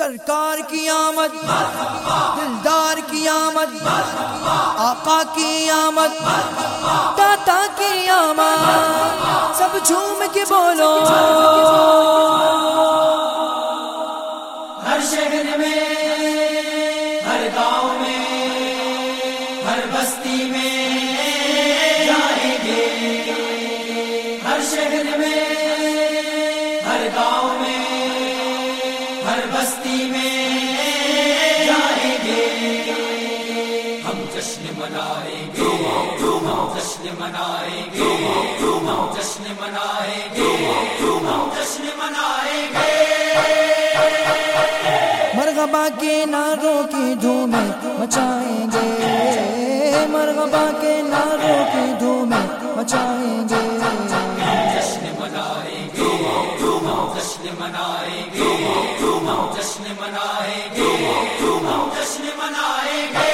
سرکار کی آمد، دلدار کی آمد، آقا کی آمد، داتا کی آمد، سب جھوم کے بولو۔ ہر شہر میں، ہر گاؤں میں، ہر بستی میں بستی میں جائیں گے۔ ہم جشن منائیں گے۔ جشن منائیں گے۔ جشن منائیں گے۔ جشن منائیں گے۔ مرغبا کے ناروں کی دھومیں مچائیں گے۔ مرغبا کے ناروں کی دھومیں مچائیں گے۔ منائیں گے۔ جشن منائیں گے۔ جشن منائیں گے۔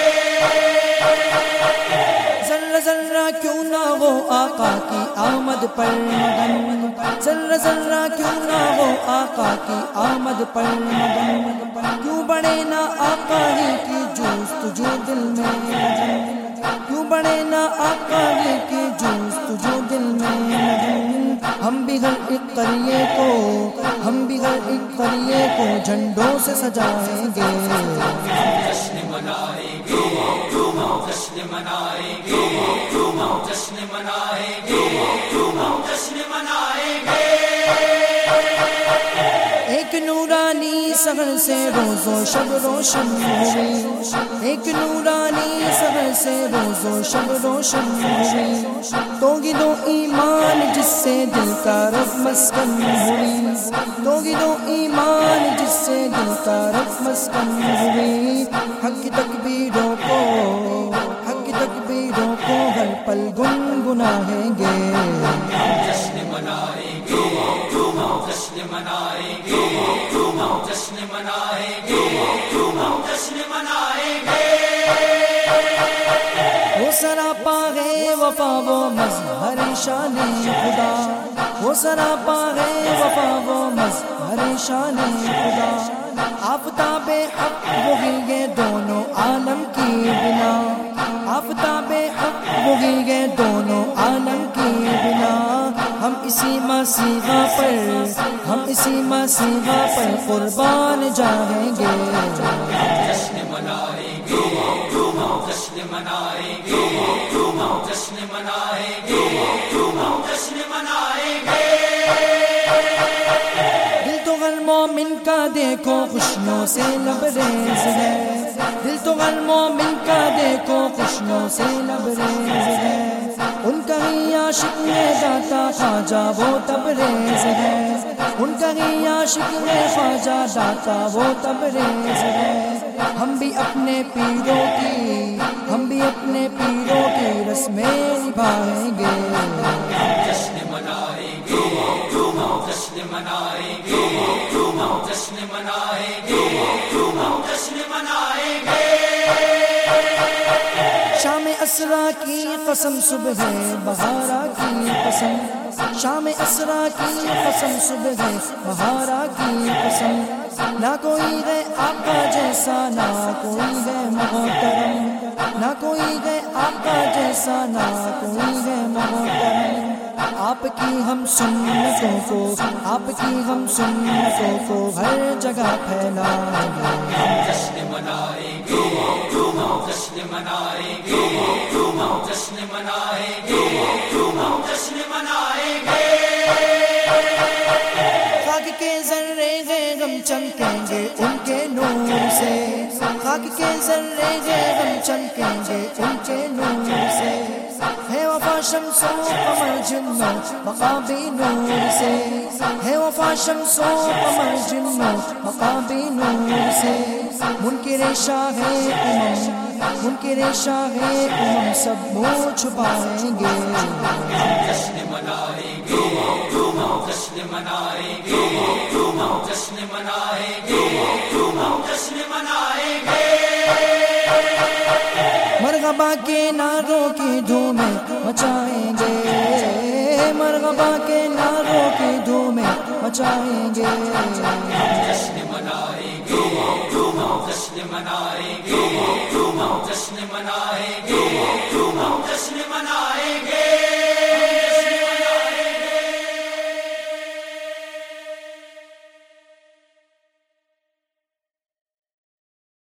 ذرہ ذرہ کیوں نہ ہو آقا کی آمد پر مگن ذرہ ذرہ کیوں نہ ہو آقا کی آمد پر مگن کیوں بڑے نہ آقا ہی کی جوست جو دل میں مگن کیوں بڑے نہ آقا ہی کی جوست جو دل میں مگن ہم بھی ہر ایک قریے کو ہم بھی ہر ایک قریے کو جھنڈوں سے سجائیں گے۔ جشن منائیں گے جشن منائیں گے جشن منائیں گے جشن منائیں گے ایک نورانی سہر سے روز و شب روشن ہوئی ایک نورانی سے روز و شب روشن ہوئی۔ تو گی دو ایمان جس سے دل کا رب مسکن ہوئی۔ تو گی دو ایمان جس سے دل کا رب مسکن ہوئی۔ حق کی تکبیروں کو، حق کی تکبیروں کو ہر پل گنگنائیں گے جشن منائیں گے جشن منائیں گے جشن منائیں گے جشن منائیں گے۔ وہ سراپا ہے وفا وہ مظہر شان خدا۔ وہ سراپا ہے وفا وہ مظہر شان خدا۔ آفتاب حق وہی یہ دونوں عالم کی بنا۔ آفتاب حق وہی یہ دونوں عالم کی بنا۔ ہم اسی مسیحا پر، ہم اسی مسیحا پر قربان جائیں گے۔ جشن منائیں گے جشن منائیں گے۔ جشن منائیں گے۔ جشن منائیں گے۔ دل تو ہر مومن کا دیکھو خوشیوں سے لبریز ہے۔ دل تو ہر مومن کا دیکھو خوشیوں سے لبریز ہے۔ ان کا ہی عاشق میں داتا خواجہ، وہ تبریز ہے۔ ان کا ہی عاشق میں خواجہ، داتا، وہ تبریز ہے۔ ہم بھی اپنے پیروں کی جشن منائیں گے۔ جشن منائیں گے۔ شام اسرا کی قسم صبح ہے، بہارا کی قسم۔ شام اسرا کی قسم صبح ہے، بہارا کی قسم۔ نہ کوئی ہے آقا جیسا، نہ کوئی ہے محبت نہ کوئی ہے آقا جیسا، نہ کوئی ہے محترم۔ آپ کی ہم سنتوں کو، آپ کی ہم سنتوں کو ہر جگہ پھیلائیں جشن منائیں گے جشن منائیں گے جشن منائیں گے جشن منائیں گے کے ذرے غم چمکیں گے ان کے نور سے۔ خاک کے ذرے گئے غم چمکیں گے ان کے نور سے۔ ہے وفا شمس و قمر جنو مقابی نور سے۔ ہے وفا شمس و قمر جنو مقابی نور سے۔ منکر شاہ امم، منکر شاہ امم سب منہ چھپائیں گے۔ جشن منائیں گے جشن منائیں گے جشن منائیں گے جشن منائیں گے۔ مرغبا کے ناروں کی دھومیں مچائیں گے۔ مرغبا کے ناروں کی دھومیں مچائیں گے۔ جشن منائیں گے۔ جشن منائیں گے جشن منائیں گے جشن منائیں